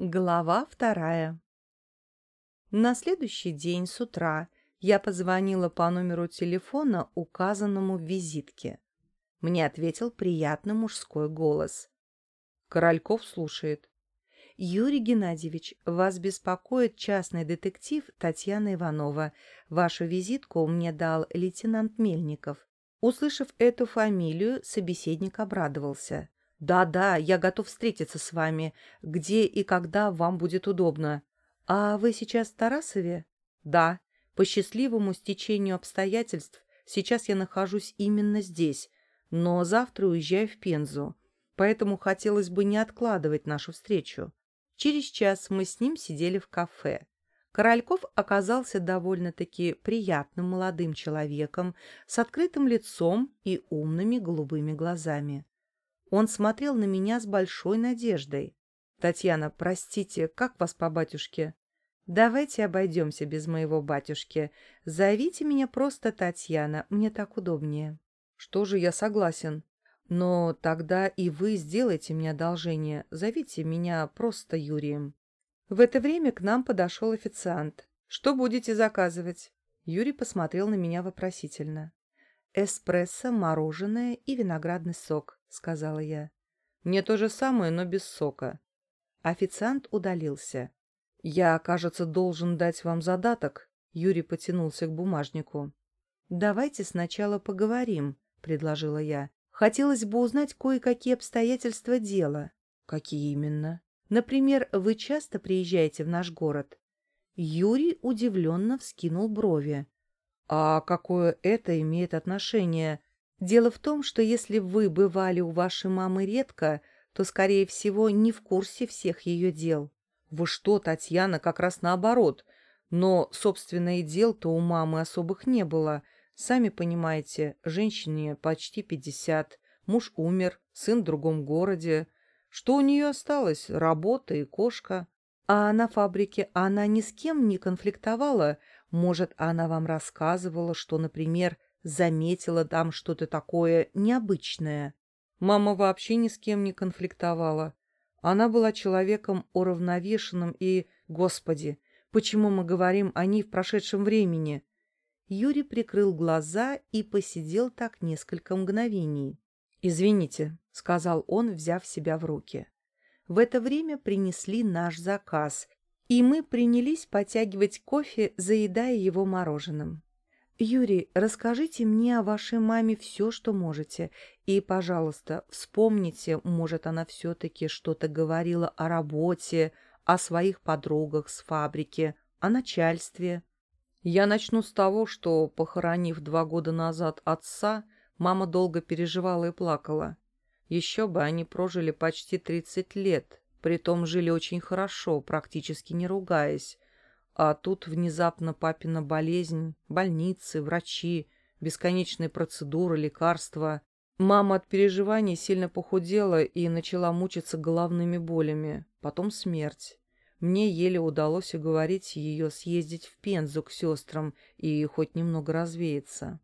Глава вторая. На следующий день с утра я позвонила по номеру телефона, указанному в визитке. Мне ответил приятный мужской голос. Корольков слушает. «Юрий Геннадьевич, вас беспокоит частный детектив Татьяна Иванова. Вашу визитку мне дал лейтенант Мельников». Услышав эту фамилию, собеседник обрадовался. «Да-да, я готов встретиться с вами. Где и когда вам будет удобно». «А вы сейчас в Тарасове?» «Да. По счастливому стечению обстоятельств сейчас я нахожусь именно здесь, но завтра уезжаю в Пензу, поэтому хотелось бы не откладывать нашу встречу». Через час мы с ним сидели в кафе. Корольков оказался довольно-таки приятным молодым человеком с открытым лицом и умными голубыми глазами. Он смотрел на меня с большой надеждой. «Татьяна, простите, как вас по батюшке?» «Давайте обойдемся без моего батюшки. Зовите меня просто Татьяна, мне так удобнее». «Что же, я согласен. Но тогда и вы сделайте мне одолжение. Зовите меня просто Юрием». В это время к нам подошел официант. «Что будете заказывать?» Юрий посмотрел на меня вопросительно. «Эспрессо, мороженое и виноградный сок. — сказала я. «Мне то же самое, но без сока». Официант удалился. «Я, кажется, должен дать вам задаток», — Юрий потянулся к бумажнику. «Давайте сначала поговорим», — предложила я. «Хотелось бы узнать кое-какие обстоятельства дела». «Какие именно?» «Например, вы часто приезжаете в наш город?» Юрий удивленно вскинул брови. «А какое это имеет отношение Дело в том, что если вы бывали у вашей мамы редко, то, скорее всего, не в курсе всех ее дел. Вы что, Татьяна, как раз наоборот. Но, собственно, и дел-то у мамы особых не было. Сами понимаете, женщине почти пятьдесят, муж умер, сын в другом городе. Что у нее осталось? Работа и кошка. А на фабрике она ни с кем не конфликтовала. Может, она вам рассказывала, что, например, заметила там что-то такое необычное. Мама вообще ни с кем не конфликтовала. Она была человеком уравновешенным и, господи, почему мы говорим о ней в прошедшем времени? Юрий прикрыл глаза и посидел так несколько мгновений. «Извините», — сказал он, взяв себя в руки. В это время принесли наш заказ, и мы принялись потягивать кофе, заедая его мороженым. «Юрий, расскажите мне о вашей маме все, что можете. И, пожалуйста, вспомните, может, она все-таки что-то говорила о работе, о своих подругах с фабрики, о начальстве». Я начну с того, что, похоронив два года назад отца, мама долго переживала и плакала. Еще бы они прожили почти 30 лет, притом жили очень хорошо, практически не ругаясь, а тут внезапно папина болезнь, больницы, врачи, бесконечные процедуры, лекарства. Мама от переживаний сильно похудела и начала мучиться головными болями. Потом смерть. Мне еле удалось уговорить ее съездить в Пензу к сестрам и хоть немного развеяться.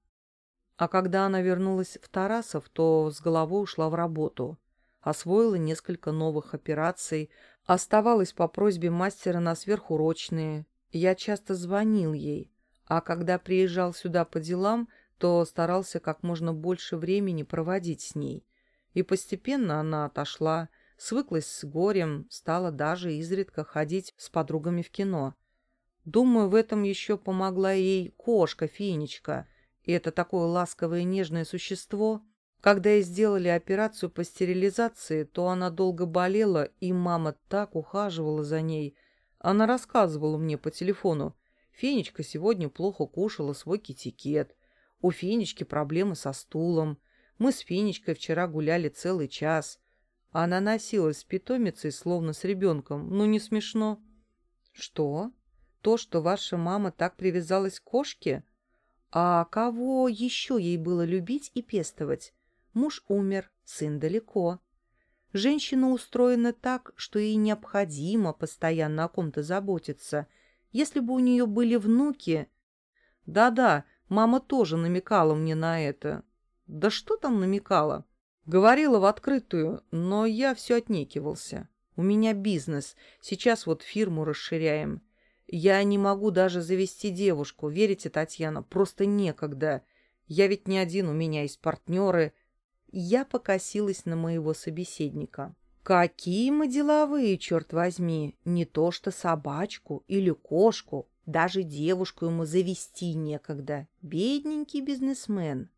А когда она вернулась в Тарасов, то с головой ушла в работу. Освоила несколько новых операций, оставалась по просьбе мастера на сверхурочные, я часто звонил ей, а когда приезжал сюда по делам, то старался как можно больше времени проводить с ней. И постепенно она отошла, свыклась с горем, стала даже изредка ходить с подругами в кино. Думаю, в этом еще помогла ей кошка Финечка, и это такое ласковое нежное существо. Когда ей сделали операцию по стерилизации, то она долго болела, и мама так ухаживала за ней – она рассказывала мне по телефону. Фенечка сегодня плохо кушала свой китикет. У Фенечки проблемы со стулом. Мы с Фенечкой вчера гуляли целый час. Она носилась с питомицей, словно с ребенком. Ну, не смешно. Что? То, что ваша мама так привязалась к кошке? А кого еще ей было любить и пестовать? Муж умер, сын далеко. Женщина устроена так, что ей необходимо постоянно о ком-то заботиться. Если бы у нее были внуки... Да-да, мама тоже намекала мне на это. Да что там намекала? Говорила в открытую, но я все отнекивался. У меня бизнес. Сейчас вот фирму расширяем. Я не могу даже завести девушку. Верите, Татьяна? Просто некогда. Я ведь не один, у меня есть партнеры. Я покосилась на моего собеседника. Какие мы деловые, черт возьми. Не то что собачку или кошку. Даже девушку ему завести некогда. Бедненький бизнесмен.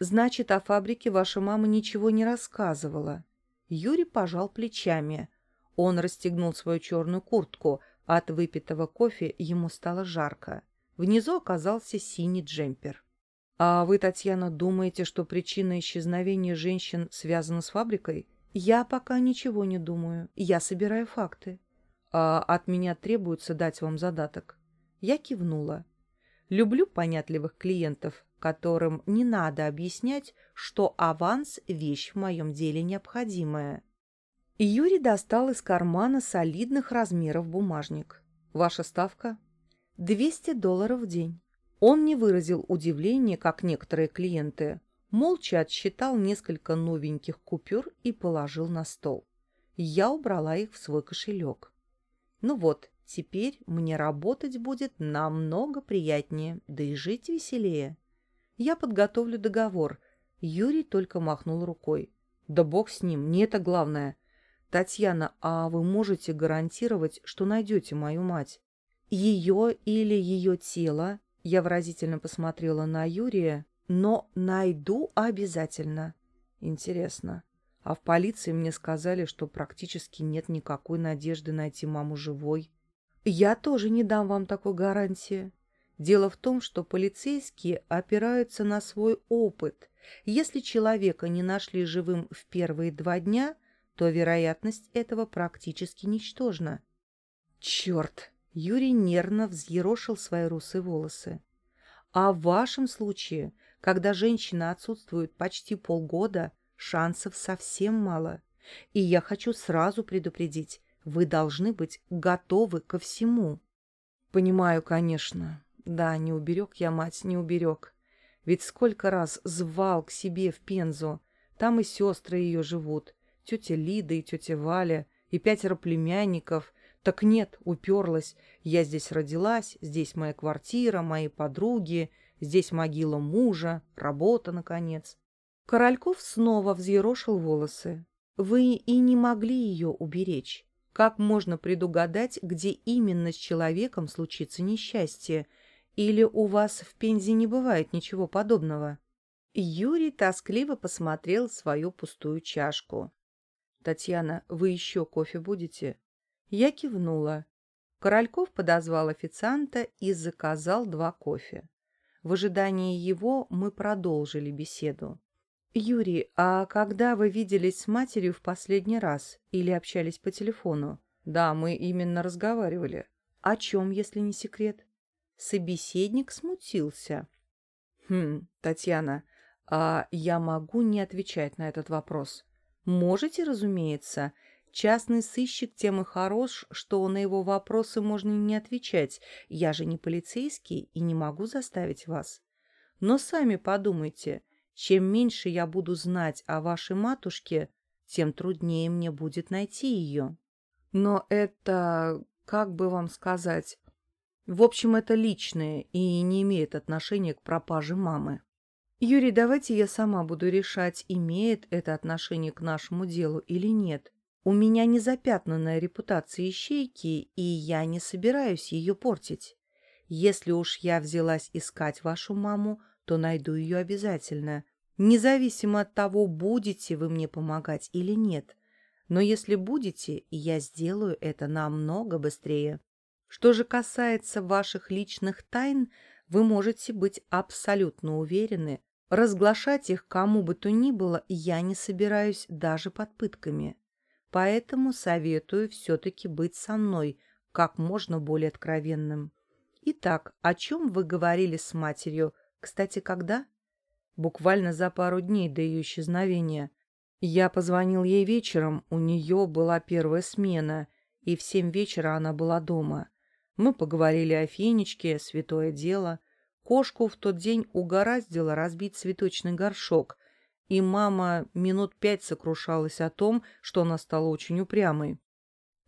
Значит, о фабрике ваша мама ничего не рассказывала. Юрий пожал плечами. Он расстегнул свою черную куртку. От выпитого кофе ему стало жарко. Внизу оказался синий джемпер. «А вы, Татьяна, думаете, что причина исчезновения женщин связана с фабрикой?» «Я пока ничего не думаю. Я собираю факты». «А от меня требуется дать вам задаток?» Я кивнула. Люблю понятливых клиентов, которым не надо объяснять, что аванс – вещь в моем деле необходимая. Юрий достал из кармана солидных размеров бумажник. «Ваша ставка?» «200 долларов в день». Он не выразил удивления, как некоторые клиенты. Молча отсчитал несколько новеньких купюр и положил на стол. Я убрала их в свой кошелек. Ну вот, теперь мне работать будет намного приятнее, да и жить веселее. Я подготовлю договор. Юрий только махнул рукой. Да бог с ним, не это главное. Татьяна, а вы можете гарантировать, что найдете мою мать? Ее или ее тело? Я выразительно посмотрела на Юрия, но найду обязательно. Интересно. А в полиции мне сказали, что практически нет никакой надежды найти маму живой. Я тоже не дам вам такой гарантии. Дело в том, что полицейские опираются на свой опыт. Если человека не нашли живым в первые два дня, то вероятность этого практически ничтожна. Черт! Юрий нервно взъерошил свои русые волосы. А в вашем случае, когда женщина отсутствует почти полгода, шансов совсем мало. И я хочу сразу предупредить, вы должны быть готовы ко всему. Понимаю, конечно, да, не уберег я мать, не уберег. Ведь сколько раз звал к себе в Пензу. Там и сестры ее живут. Тетя Лида и тетя Валя, и пятеро племянников. Так нет, уперлась. Я здесь родилась, здесь моя квартира, мои подруги, здесь могила мужа, работа, наконец. Корольков снова взъерошил волосы. Вы и не могли ее уберечь. Как можно предугадать, где именно с человеком случится несчастье, или у вас в Пензе не бывает ничего подобного?» Юрий тоскливо посмотрел свою пустую чашку. «Татьяна, вы еще кофе будете?» Я кивнула. Корольков подозвал официанта и заказал два кофе. В ожидании его мы продолжили беседу. «Юрий, а когда вы виделись с матерью в последний раз или общались по телефону?» «Да, мы именно разговаривали». «О чем, если не секрет?» Собеседник смутился. «Хм, Татьяна, а я могу не отвечать на этот вопрос?» «Можете, разумеется. Частный сыщик тем и хорош, что на его вопросы можно не отвечать. Я же не полицейский и не могу заставить вас. Но сами подумайте, чем меньше я буду знать о вашей матушке, тем труднее мне будет найти ее». «Но это... как бы вам сказать...» В общем, это личное и не имеет отношения к пропаже мамы. Юрий, давайте я сама буду решать, имеет это отношение к нашему делу или нет. У меня не запятнанная репутация ищейки, и я не собираюсь ее портить. Если уж я взялась искать вашу маму, то найду ее обязательно, независимо от того, будете вы мне помогать или нет. Но если будете, я сделаю это намного быстрее. Что же касается ваших личных тайн, вы можете быть абсолютно уверены, разглашать их кому бы то ни было я не собираюсь даже под пытками. Поэтому советую все-таки быть со мной как можно более откровенным. Итак, о чем вы говорили с матерью? Кстати, когда? Буквально за пару дней до ее исчезновения. Я позвонил ей вечером, у нее была первая смена, и в семь вечера она была дома. Мы поговорили о фенечке, святое дело. Кошку в тот день угораздило разбить цветочный горшок, и мама минут пять сокрушалась о том, что она стала очень упрямой.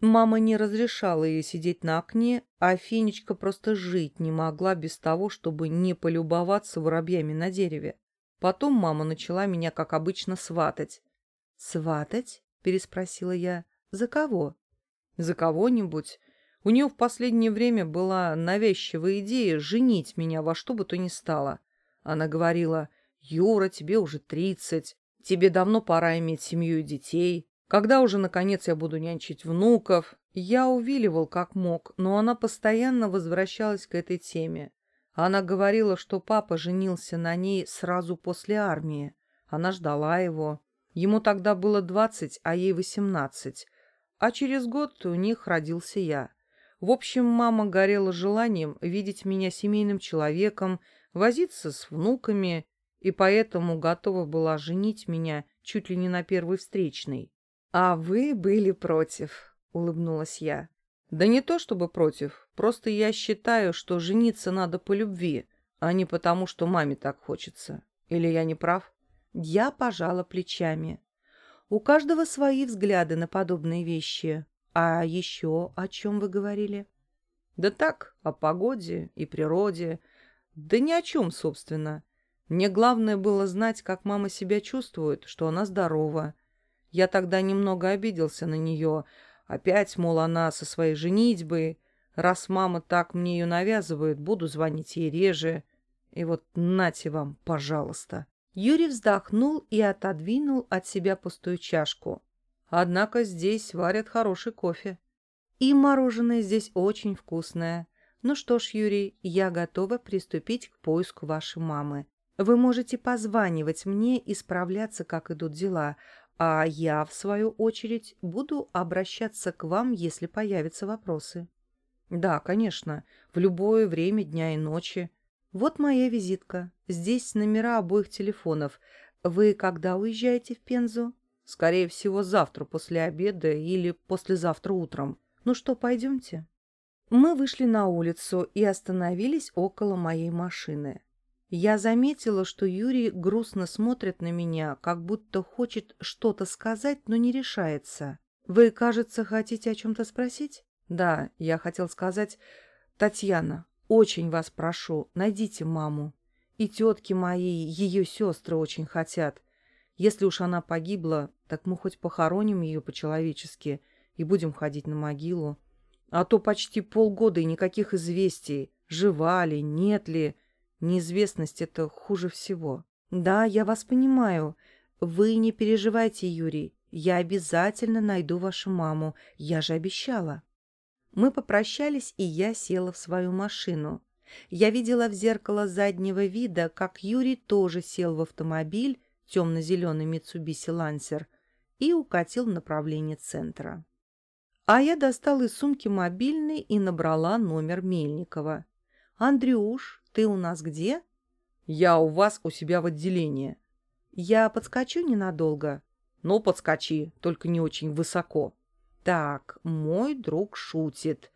Мама не разрешала ей сидеть на окне, а Фенечка просто жить не могла без того, чтобы не полюбоваться воробьями на дереве. Потом мама начала меня, как обычно, сватать. «Сватать?» — переспросила я. «За кого?» «За кого-нибудь. У нее в последнее время была навязчивая идея женить меня во что бы то ни стало. Она говорила, «Юра, тебе уже тридцать, тебе давно пора иметь семью и детей. Когда уже, наконец, я буду нянчить внуков?» Я увиливал как мог, но она постоянно возвращалась к этой теме. Она говорила, что папа женился на ней сразу после армии. Она ждала его. Ему тогда было двадцать, а ей восемнадцать. А через год у них родился я. В общем, мама горела желанием видеть меня семейным человеком, возиться с внуками, и поэтому готова была женить меня чуть ли не на первой встречной. «А вы были против», — улыбнулась я. «Да не то чтобы против, просто я считаю, что жениться надо по любви, а не потому, что маме так хочется. Или я не прав?» Я пожала плечами. У каждого свои взгляды на подобные вещи. А еще о чем вы говорили? Да так, о погоде и природе. Да ни о чем, собственно. Мне главное было знать, как мама себя чувствует, что она здорова. Я тогда немного обиделся на нее. Опять, мол, она со своей женитьбой. Раз мама так мне ее навязывает, буду звонить ей реже. И вот нате вам, пожалуйста. Юрий вздохнул и отодвинул от себя пустую чашку. Однако здесь варят хороший кофе. И мороженое здесь очень вкусное. Ну что ж, Юрий, я готова приступить к поиску вашей мамы. Вы можете позванивать мне и справляться, как идут дела, а я, в свою очередь, буду обращаться к вам, если появятся вопросы. Да, конечно, в любое время дня и ночи. Вот моя визитка. Здесь номера обоих телефонов. Вы когда уезжаете в Пензу? Скорее всего, завтра после обеда или послезавтра утром. Ну что, пойдемте? Мы вышли на улицу и остановились около моей машины. Я заметила, что Юрий грустно смотрит на меня, как будто хочет что-то сказать, но не решается. «Вы, кажется, хотите о чем-то спросить?» «Да, я хотел сказать... Татьяна, очень вас прошу, найдите маму. И тетки мои, ее сестры очень хотят. Если уж она погибла, так мы хоть похороним ее по-человечески и будем ходить на могилу. А то почти полгода и никаких известий, жива ли, нет ли. Неизвестность — это хуже всего. Да, я вас понимаю. Вы не переживайте, Юрий. Я обязательно найду вашу маму. Я же обещала. Мы попрощались, и я села в свою машину. Я видела в зеркало заднего вида, как Юрий тоже сел в автомобиль темно-зеленый Mitsubishi Lancer, и укатил в направлении центра. А я достал из сумки мобильный и набрала номер Мельникова. «Андрюш, ты у нас где?» «Я у вас у себя в отделении». «Я подскочу ненадолго?» «Ну, подскочи, только не очень высоко». «Так, мой друг шутит.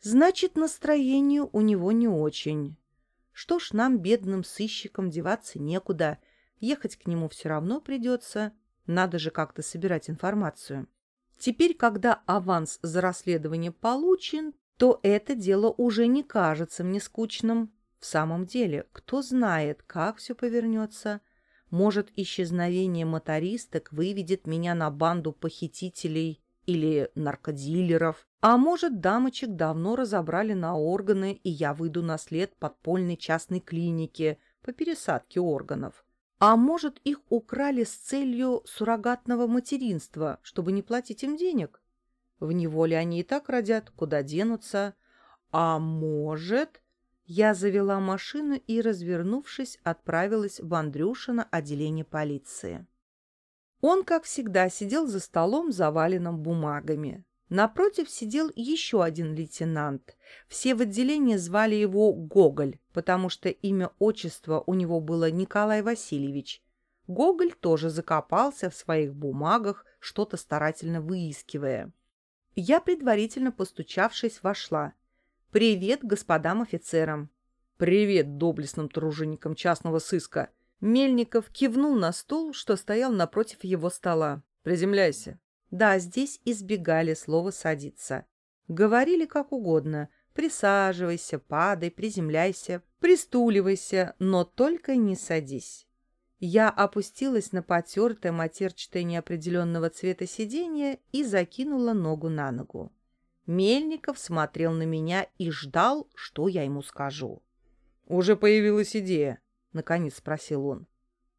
Значит, настроение у него не очень. Что ж, нам, бедным сыщикам, деваться некуда». Ехать к нему все равно придется. Надо же как-то собирать информацию. Теперь, когда аванс за расследование получен, то это дело уже не кажется мне скучным. В самом деле, кто знает, как все повернется. Может, исчезновение мотористок выведет меня на банду похитителей или наркодилеров. А может, дамочек давно разобрали на органы, и я выйду на след подпольной частной клиники по пересадке органов. А может, их украли с целью суррогатного материнства, чтобы не платить им денег? В неволе они и так родят, куда денутся. А может... Я завела машину и, развернувшись, отправилась в Андрюшино отделение полиции. Он, как всегда, сидел за столом, заваленным бумагами. Напротив сидел еще один лейтенант. Все в отделении звали его Гоголь, потому что имя отчества у него было Николай Васильевич. Гоголь тоже закопался в своих бумагах, что-то старательно выискивая. Я, предварительно постучавшись, вошла. «Привет господам офицерам!» «Привет доблестным труженикам частного сыска!» Мельников кивнул на стул, что стоял напротив его стола. «Приземляйся!» Да, здесь избегали слова «садиться». Говорили как угодно – присаживайся, падай, приземляйся, пристуливайся, но только не садись. Я опустилась на потертое матерчатое неопределенного цвета сиденье и закинула ногу на ногу. Мельников смотрел на меня и ждал, что я ему скажу. «Уже появилась идея», — наконец спросил он.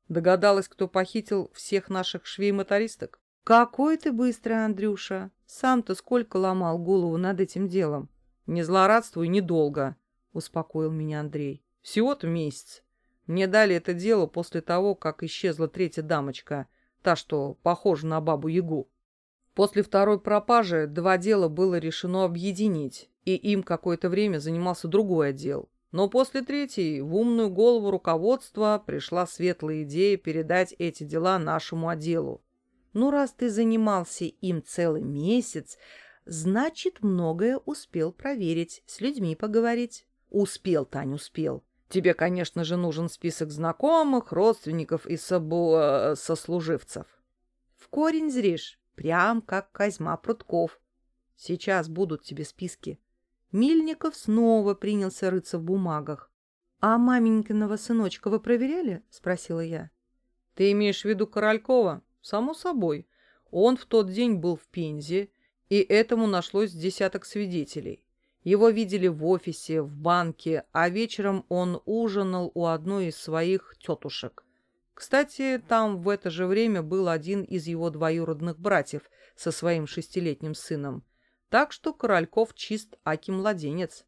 «Догадалась, кто похитил всех наших швей-мотористок?» «Какой ты быстрый, Андрюша! Сам-то сколько ломал голову над этим делом!» «Не злорадствуй недолго», — успокоил меня Андрей. «Всего-то месяц. Мне дали это дело после того, как исчезла третья дамочка, та, что похожа на бабу-ягу. После второй пропажи два дела было решено объединить, и им какое-то время занимался другой отдел. Но после третьей в умную голову руководства пришла светлая идея передать эти дела нашему отделу. Ну, раз ты занимался им целый месяц, значит, многое успел проверить, с людьми поговорить. Успел, Тань, успел. Тебе, конечно же, нужен список знакомых, родственников и собу... Э, сослуживцев. В корень зришь, прям как Козьма Прутков. Сейчас будут тебе списки. Мильников снова принялся рыться в бумагах. «А маменькиного сыночка вы проверяли?» — спросила я. «Ты имеешь в виду Королькова?» «Само собой. Он в тот день был в Пензе, и этому нашлось десяток свидетелей. Его видели в офисе, в банке, а вечером он ужинал у одной из своих тетушек. Кстати, там в это же время был один из его двоюродных братьев со своим шестилетним сыном. Так что Корольков чист аки младенец.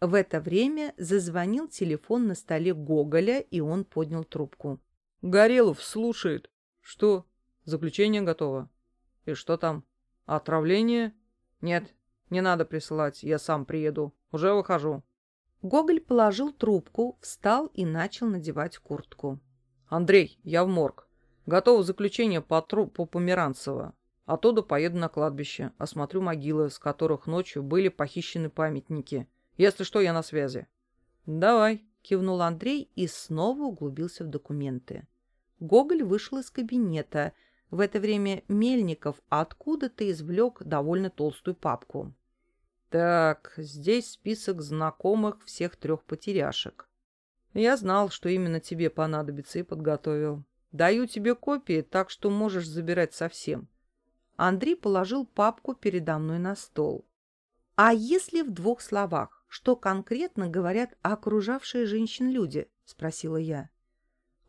В это время зазвонил телефон на столе Гоголя, и он поднял трубку. «Горелов слушает». «Что? Заключение готово?» «И что там? Отравление?» «Нет, не надо присылать, я сам приеду. Уже выхожу». Гоголь положил трубку, встал и начал надевать куртку. «Андрей, я в морг. Готово заключение по трупу Померанцева. Оттуда поеду на кладбище, осмотрю могилы, с которых ночью были похищены памятники. Если что, я на связи». «Давай», — кивнул Андрей и снова углубился в документы. Гоголь вышел из кабинета. В это время Мельников откуда-то извлек довольно толстую папку. «Так, здесь список знакомых всех трех потеряшек. Я знал, что именно тебе понадобится, и подготовил. Даю тебе копии, так что можешь забирать совсем. Андрей положил папку передо мной на стол. «А если в двух словах, что конкретно говорят окружавшие женщин люди?» — спросила я.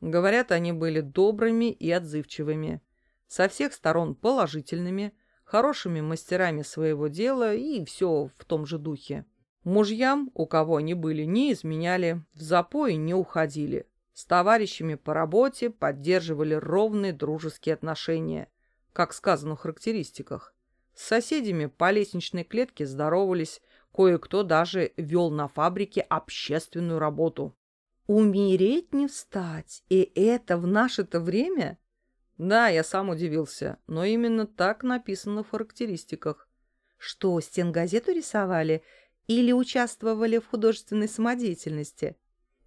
Говорят, они были добрыми и отзывчивыми, со всех сторон положительными, хорошими мастерами своего дела и все в том же духе. Мужьям, у кого они были, не изменяли, в запои не уходили. С товарищами по работе поддерживали ровные дружеские отношения как сказано в характеристиках. С соседями по лестничной клетке здоровались, кое-кто даже вел на фабрике общественную работу. «Умереть не встать, и это в наше-то время?» Да, я сам удивился, но именно так написано в характеристиках. Что, стенгазету рисовали или участвовали в художественной самодеятельности?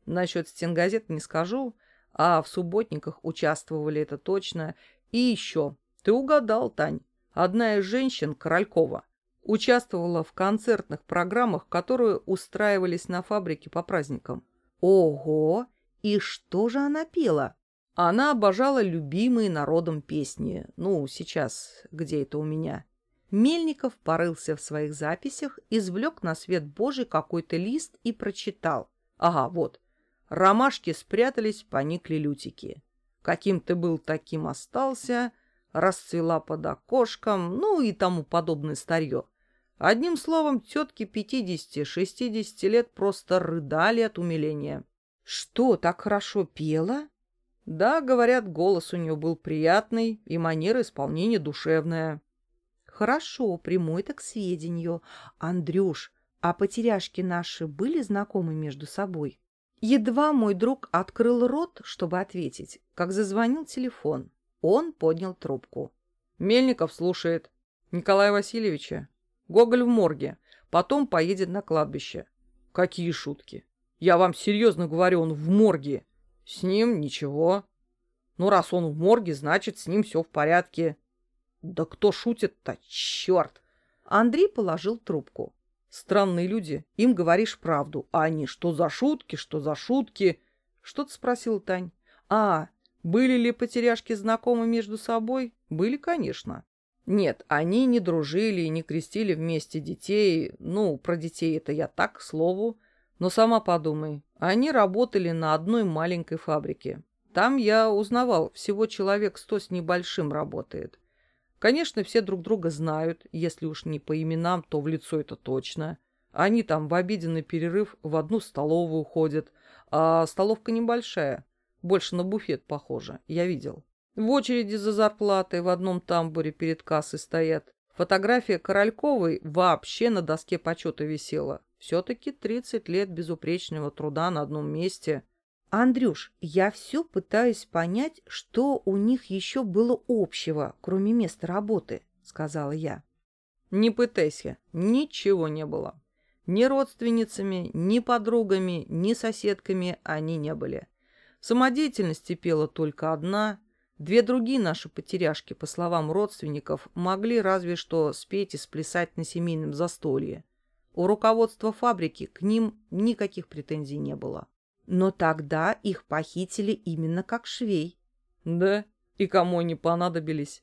Насчет стенгазет не скажу, а в субботниках участвовали это точно. И еще, ты угадал, Тань. Одна из женщин, Королькова, участвовала в концертных программах, которые устраивались на фабрике по праздникам. Ого! И что же она пела? Она обожала любимые народом песни. Ну, сейчас, где это у меня? Мельников порылся в своих записях, извлек на свет Божий какой-то лист и прочитал. Ага, вот. Ромашки спрятались, поникли лютики. Каким ты был, таким остался расцвела под окошком, ну и тому подобное старье. Одним словом, тетки 50-60 лет просто рыдали от умиления. «Что, так хорошо пела?» «Да, говорят, голос у нее был приятный и манера исполнения душевная». «Хорошо, приму это к сведению. Андрюш, а потеряшки наши были знакомы между собой?» Едва мой друг открыл рот, чтобы ответить, как зазвонил телефон. Он поднял трубку. Мельников слушает. Николая Васильевича. Гоголь в морге. Потом поедет на кладбище. Какие шутки. Я вам серьезно говорю, он в морге. С ним ничего. Ну, раз он в морге, значит, с ним все в порядке. Да кто шутит-то? Черт! Андрей положил трубку. Странные люди. Им говоришь правду. А они что за шутки, что за шутки? Что ты спросил, Тань? А, были ли потеряшки знакомы между собой? Были, конечно. Нет, они не дружили и не крестили вместе детей. Ну, про детей это я так, к слову. Но сама подумай, они работали на одной маленькой фабрике. Там я узнавал, всего человек сто с небольшим работает. Конечно, все друг друга знают, если уж не по именам, то в лицо это точно. Они там в обеденный перерыв в одну столовую ходят, а столовка небольшая, больше на буфет похожа, я видел. В очереди за зарплатой в одном тамбуре перед кассой стоят. Фотография Корольковой вообще на доске почета висела. Все-таки 30 лет безупречного труда на одном месте. Андрюш, я все пытаюсь понять, что у них еще было общего, кроме места работы, сказала я. Не пытайся, ничего не было. Ни родственницами, ни подругами, ни соседками они не были. Самодеятельности пела только одна. Две другие наши потеряшки, по словам родственников, могли разве что спеть и сплясать на семейном застолье. У руководства фабрики к ним никаких претензий не было. Но тогда их похитили именно как швей. Да, и кому они понадобились?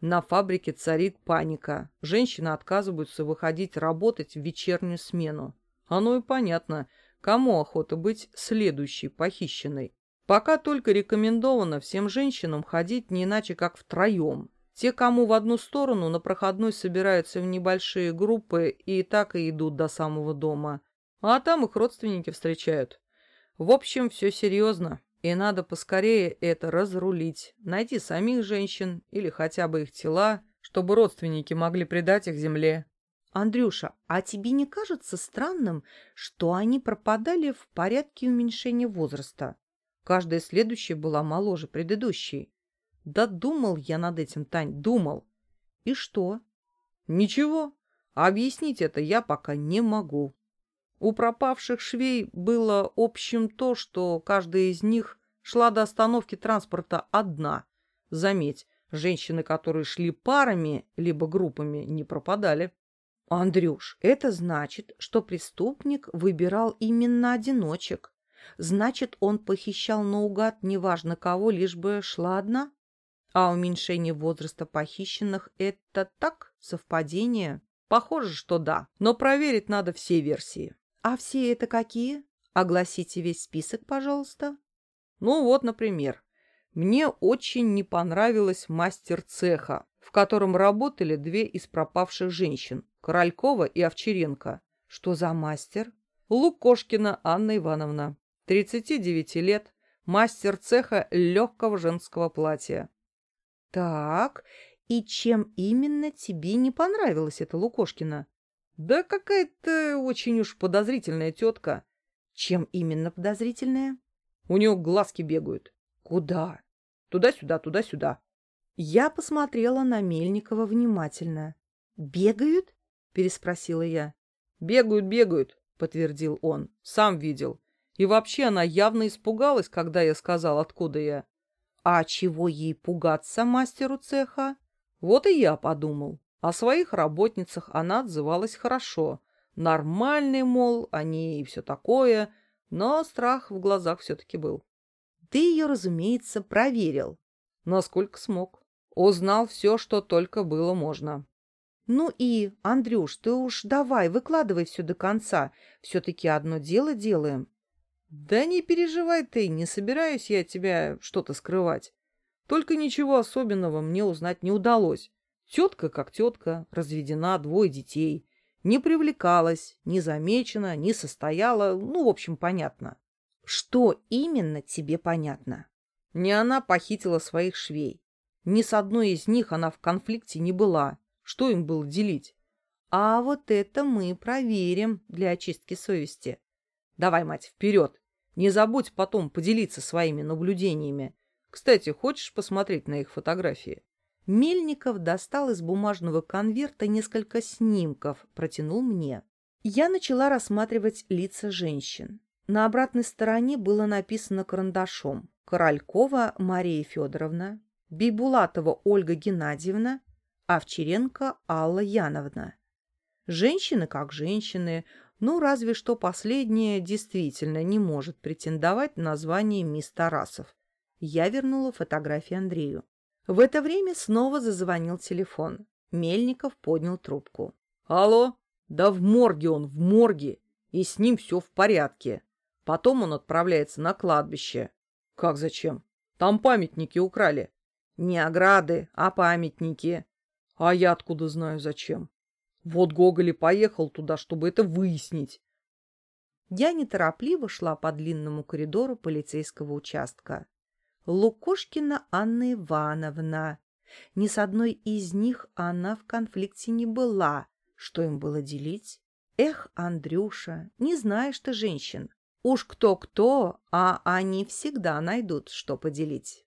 На фабрике царит паника. Женщины отказываются выходить работать в вечернюю смену. Оно и понятно, кому охота быть следующей похищенной. Пока только рекомендовано всем женщинам ходить не иначе как втроем. Те, кому в одну сторону, на проходной собираются в небольшие группы и так и идут до самого дома. А там их родственники встречают. В общем, все серьезно, и надо поскорее это разрулить. Найти самих женщин или хотя бы их тела, чтобы родственники могли предать их земле. Андрюша, а тебе не кажется странным, что они пропадали в порядке уменьшения возраста? Каждая следующая была моложе предыдущей. Да думал я над этим, Тань, думал. И что? Ничего. Объяснить это я пока не могу. У пропавших швей было общим то, что каждая из них шла до остановки транспорта одна. Заметь, женщины, которые шли парами либо группами, не пропадали. Андрюш, это значит, что преступник выбирал именно одиночек. Значит, он похищал наугад неважно кого, лишь бы шла одна? А уменьшение возраста похищенных – это так, совпадение? Похоже, что да, но проверить надо все версии. А все это какие? Огласите весь список, пожалуйста. Ну вот, например, мне очень не понравилась мастер цеха, в котором работали две из пропавших женщин – Королькова и Овчаренко. Что за мастер? Лукошкина Анна Ивановна, 39 лет, мастер цеха легкого женского платья. Так, и чем именно тебе не понравилась эта Лукошкина? Да какая-то очень уж подозрительная тетка. Чем именно подозрительная? У нее глазки бегают. Куда? Туда-сюда, туда-сюда. Я посмотрела на Мельникова внимательно. «Бегают?» — переспросила я. «Бегают, бегают», — подтвердил он. «Сам видел. И вообще она явно испугалась, когда я сказал, откуда я. А чего ей пугаться мастеру цеха? Вот и я подумал. О своих работницах она отзывалась хорошо. Нормальный, мол, они и все такое, но страх в глазах все-таки был. Ты ее, разумеется, проверил. Насколько смог. Узнал все, что только было можно. Ну и, Андрюш, ты уж давай, выкладывай все до конца. Все-таки одно дело делаем. Да не переживай ты, не собираюсь я тебя что-то скрывать. Только ничего особенного мне узнать не удалось. Тетка как тетка, разведена, двое детей. Не привлекалась, не замечена, не состояла, ну, в общем, понятно. Что именно тебе понятно? Не она похитила своих швей. Ни с одной из них она в конфликте не была. Что им было делить? А вот это мы проверим для очистки совести. Давай, мать, вперед. Не забудь потом поделиться своими наблюдениями. Кстати, хочешь посмотреть на их фотографии? Мельников достал из бумажного конверта несколько снимков, протянул мне. Я начала рассматривать лица женщин. На обратной стороне было написано карандашом «Королькова Мария Федоровна», «Бейбулатова Ольга Геннадьевна», Овчаренко Алла Яновна. Женщины как женщины, ну, разве что последняя действительно не может претендовать на звание мисс Тарасов. Я вернула фотографии Андрею. В это время снова зазвонил телефон. Мельников поднял трубку. «Алло? Да в морге он, в морге. И с ним все в порядке. Потом он отправляется на кладбище. Как зачем? Там памятники украли. Не ограды, а памятники. А я откуда знаю зачем? Вот Гоголь и поехал туда, чтобы это выяснить. Я неторопливо шла по длинному коридору полицейского участка. Лукошкина Анна Ивановна. Ни с одной из них она в конфликте не была. Что им было делить? Эх, Андрюша, не знаешь ты женщин. Уж кто-кто, а они всегда найдут, что поделить.